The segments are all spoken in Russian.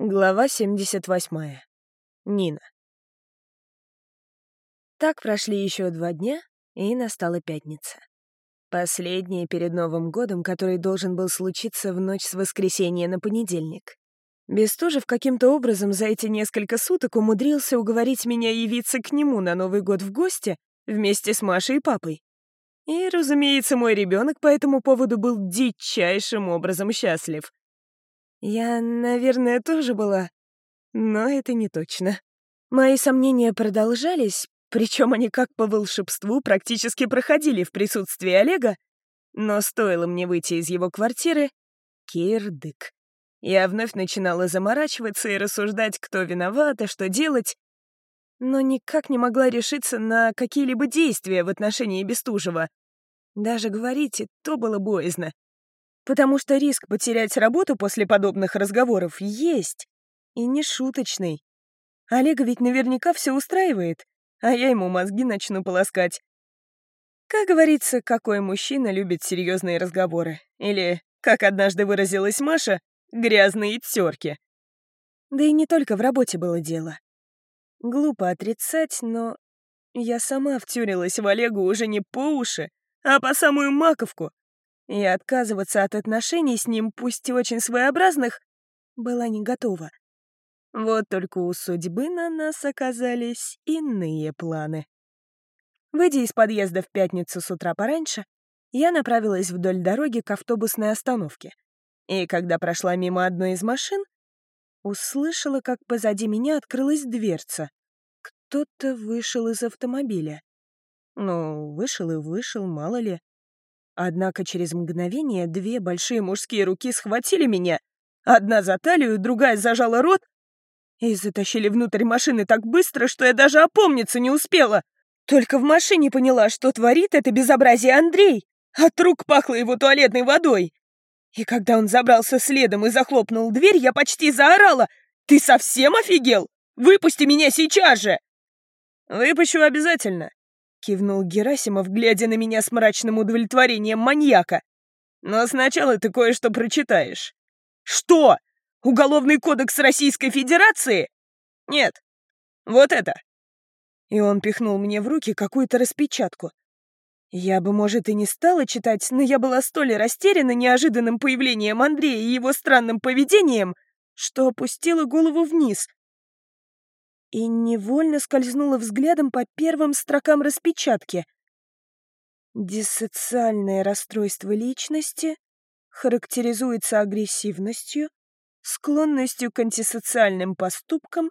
Глава 78. Нина. Так прошли еще два дня, и настала пятница. Последняя перед Новым годом, который должен был случиться в ночь с воскресенья на понедельник. Бестужев каким-то образом за эти несколько суток умудрился уговорить меня явиться к нему на Новый год в гости вместе с Машей и папой. И, разумеется, мой ребенок по этому поводу был дичайшим образом счастлив. Я, наверное, тоже была, но это не точно. Мои сомнения продолжались, причем они как по волшебству практически проходили в присутствии Олега, но стоило мне выйти из его квартиры — кирдык. Я вновь начинала заморачиваться и рассуждать, кто виноват и что делать, но никак не могла решиться на какие-либо действия в отношении Бестужева. Даже говорить и то было боязно. Потому что риск потерять работу после подобных разговоров есть. И не шуточный. Олега ведь наверняка все устраивает, а я ему мозги начну полоскать. Как говорится, какой мужчина любит серьезные разговоры? Или, как однажды выразилась Маша, грязные терки. Да и не только в работе было дело. Глупо отрицать, но я сама втюрилась в Олегу уже не по уши, а по самую маковку. И отказываться от отношений с ним, пусть и очень своеобразных, была не готова. Вот только у судьбы на нас оказались иные планы. Выйдя из подъезда в пятницу с утра пораньше, я направилась вдоль дороги к автобусной остановке. И когда прошла мимо одной из машин, услышала, как позади меня открылась дверца. Кто-то вышел из автомобиля. Ну, вышел и вышел, мало ли. Однако через мгновение две большие мужские руки схватили меня, одна за талию, другая зажала рот и затащили внутрь машины так быстро, что я даже опомниться не успела. Только в машине поняла, что творит это безобразие Андрей. От рук пахло его туалетной водой. И когда он забрался следом и захлопнул дверь, я почти заорала. «Ты совсем офигел? Выпусти меня сейчас же!» «Выпущу обязательно», — кивнул Герасимов, глядя на меня с мрачным удовлетворением маньяка. «Но сначала ты кое-что прочитаешь». «Что? Уголовный кодекс Российской Федерации?» «Нет. Вот это». И он пихнул мне в руки какую-то распечатку. Я бы, может, и не стала читать, но я была столь растеряна неожиданным появлением Андрея и его странным поведением, что опустила голову вниз и невольно скользнула взглядом по первым строкам распечатки. Диссоциальное расстройство личности характеризуется агрессивностью, склонностью к антисоциальным поступкам,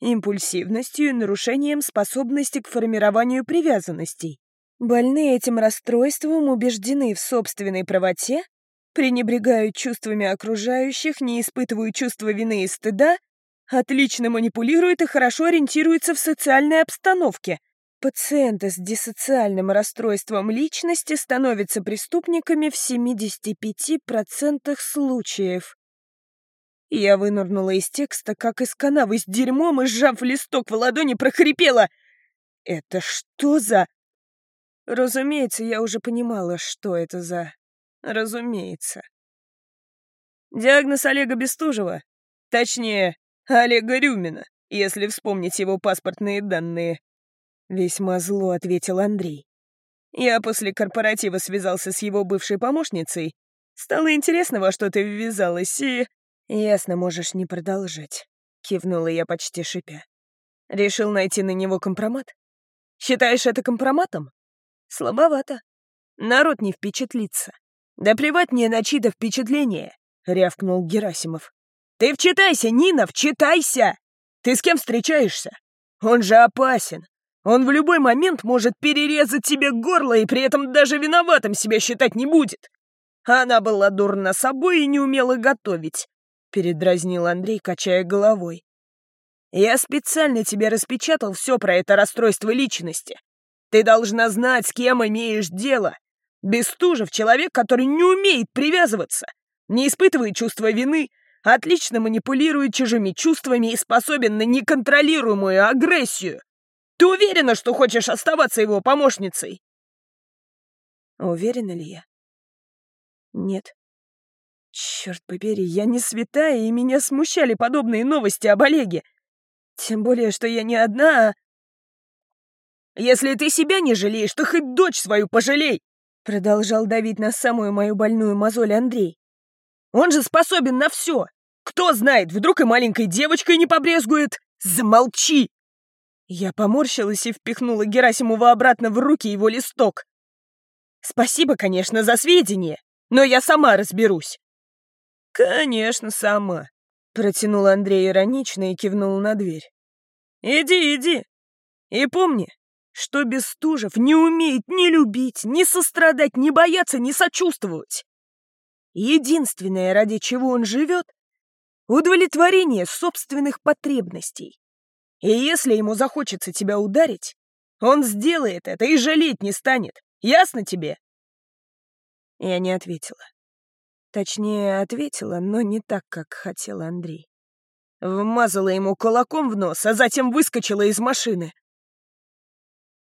импульсивностью и нарушением способности к формированию привязанностей. Больные этим расстройством убеждены в собственной правоте, пренебрегают чувствами окружающих, не испытывают чувства вины и стыда, отлично манипулируют и хорошо ориентируются в социальной обстановке. Пациенты с диссоциальным расстройством личности становятся преступниками в 75% случаев. Я вынырнула из текста, как из канавы с дерьмом, и, сжав листок в ладони, прохрипела. «Это что за...» Разумеется, я уже понимала, что это за... Разумеется. Диагноз Олега Бестужева. Точнее, Олега Рюмина, если вспомнить его паспортные данные. Весьма зло ответил Андрей. Я после корпоратива связался с его бывшей помощницей. Стало интересно, во что ты ввязалась, и... Ясно, можешь не продолжать. Кивнула я почти шипя. Решил найти на него компромат? Считаешь это компроматом? Слабовато. Народ не впечатлится. Да плевать мне на чьи-то впечатления, рявкнул Герасимов. Ты вчитайся, Нина, вчитайся! Ты с кем встречаешься? Он же опасен. Он в любой момент может перерезать тебе горло и при этом даже виноватым себя считать не будет. Она была дурна собой и не умела готовить, передразнил Андрей, качая головой. Я специально тебе распечатал все про это расстройство личности. Ты должна знать, с кем имеешь дело. Бестужев — человек, который не умеет привязываться, не испытывает чувства вины, отлично манипулирует чужими чувствами и способен на неконтролируемую агрессию. Ты уверена, что хочешь оставаться его помощницей? Уверена ли я? Нет. Черт побери, я не святая, и меня смущали подобные новости об Олеге. Тем более, что я не одна, а... «Если ты себя не жалеешь, то хоть дочь свою пожалей!» Продолжал давить на самую мою больную мозоль Андрей. «Он же способен на все! Кто знает, вдруг и маленькой девочкой не побрезгует! Замолчи!» Я поморщилась и впихнула Герасимова обратно в руки его листок. «Спасибо, конечно, за сведения, но я сама разберусь». «Конечно, сама», — протянул Андрей иронично и кивнул на дверь. «Иди, иди. И помни, что Бестужев не умеет ни любить, ни сострадать, ни бояться, ни сочувствовать. Единственное, ради чего он живет — удовлетворение собственных потребностей. И если ему захочется тебя ударить, он сделает это и жалеть не станет. Ясно тебе?» Я не ответила. Точнее, ответила, но не так, как хотел Андрей. Вмазала ему кулаком в нос, а затем выскочила из машины —